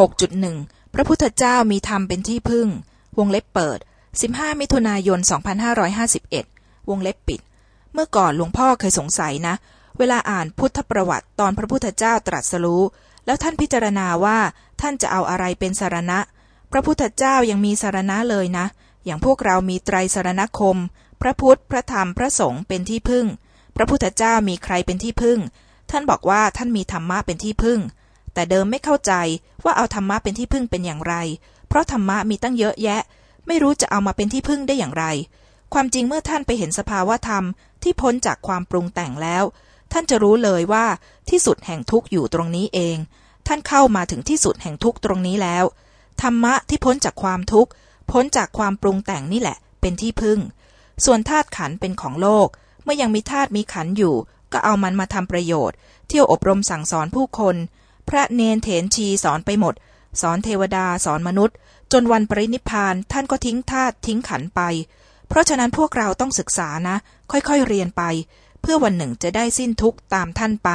6.1 พระพุทธเจ้ามีธรรมเป็นที่พึ่ง วงเล็บเปิด 15 มิถุนายน 2551 วงเล็บปิด เมื่อก่อนหลวงพ่อเคยสงสัยนะ เวลาอ่านพุทธประวัติตอนพระพุทธเจ้าตรัสรู้ แล้วท่านพิจารณาว่าท่านจะเอาอะไรเป็นสารณะ พระพุทธเจ้ายังมีสารณะเลยนะ อย่างพวกเรามีไตรสารณคม พระพุทธ พระธรรม พระสงฆ์เป็นที่พึ่ง พระพุทธเจ้ามีใครเป็นที่พึ่ง ท่านบอกว่าท่านมีธรรมะเป็นที่พึ่ง แต่เดิมไม่เข้าใจว่าเอาธรรมะเป็นที่พึ่งเป็นอย่างไร เพราะธรรมะมีตั้งเยอะแยะ ไม่รู้จะเอามาเป็นที่พึ่งได้อย่างไร ความจริงเมื่อท่านไปเห็นสภาวะธรรมที่พ้นจากความปรุงแต่งแล้ว ท่านจะรู้เลยว่าที่สุดแห่งทุกข์อยู่ตรงนี้เอง ท่านเข้ามาถึงที่สุดแห่งทุกข์ตรงนี้แล้ว ธรรมะที่พ้นจากความทุกข์ พ้นจากความปรุงแต่งนี่แหละ เป็นที่พึ่ง ส่วนธาตุขันเป็นของโลก เมื่อยังมีธาตุมีขันอยู่ ก็เอามันมาทำประโยชน์ เที่ยวอบรมสั่งสอนผู้คน พระเนนเถนชีสอนไปหมด สอนเทวดาสอนมนุษย์ จนวันปรินิพานท่านก็ทิ้งธาตุทิ้งขันไป เพราะฉะนั้นพวกเราต้องศึกษานะ ค่อยๆเรียนไป เพื่อวันหนึ่งจะได้สิ้นทุกข์ตามท่านไป